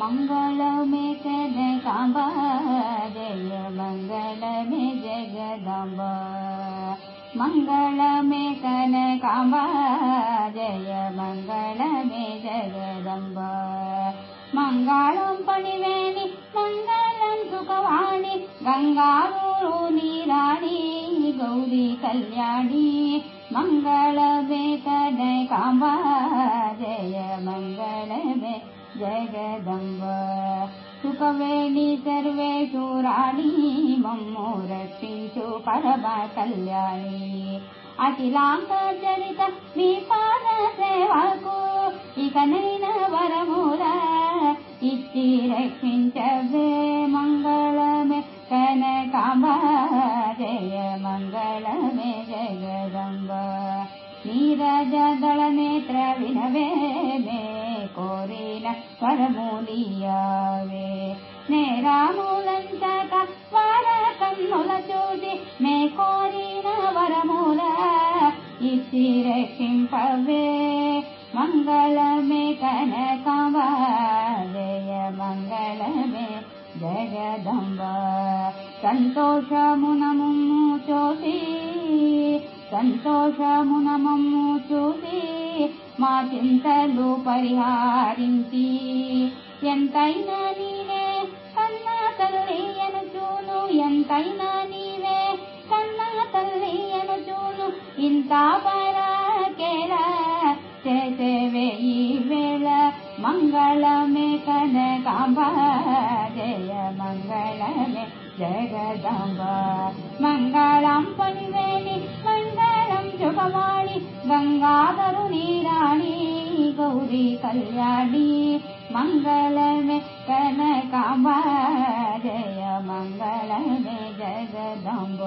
मङ्गलमे कनकाम्बा जय मङ्गलमे जगदम्ब मङ्गलमे कनकाम्बा जय मङ्गलमे जगदम्ब मङ्गलं पणिवेणि मङ्गलं सुखवाणि गङ्गारू नीराणि गौरी कल्याणी मङ्गलमे कनकाम्बा जय मङ्गलमे जगदम्ब सुखवेणि सर्वेषु राणि मम्मो रक्षिषु परम कल्याणि अखिलाङ्गचरित विपाद సేవకు ఇకనైన వరముల ఇచ్చి రక్షించవే మంగళమే కనకాంబ జయ మంగళమే జగదంబ నీరజదళ నేత్ర వినవే మే కోరిన వరమూలియావే నేరాములంతక వార కన్నుల చూసి మే కోరిన వరమూల ఇచ్చి రక్షింపవే మంగళమే కనకవ జయ మంగళమే జగదంబ సంతోషమునము చూసి సంతోషమునమము చూసి మా చింతలు పరిహారించి ఎంతైనా నీవే కన్న తల్లి చూను ఎంతైనా నీవే కన్న తల్లి చూను ఇంత పరాకేలా చేసేవే ఈ వేళ మంగళమే కనకాంబ జయ మంగళమే జగదాంబ మంగళం పనివేణి మంగళం శుభవాణి గంగాధరు నీరాణి ी कल्याणी मङ्गलमे कम्ब मङ्गलमे जगदम्ब